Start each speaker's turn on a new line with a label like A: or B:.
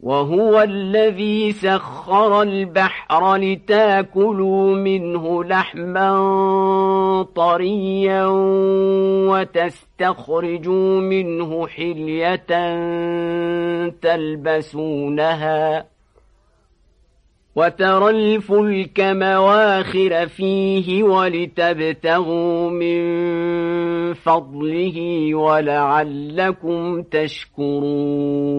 A: وهو الذي سخر البحر لتاكلوا منه لحما طريا وتستخرجوا منه حلية تلبسونها وترى الفلك مواخر فيه ولتبتغوا من فضله ولعلكم تشكرون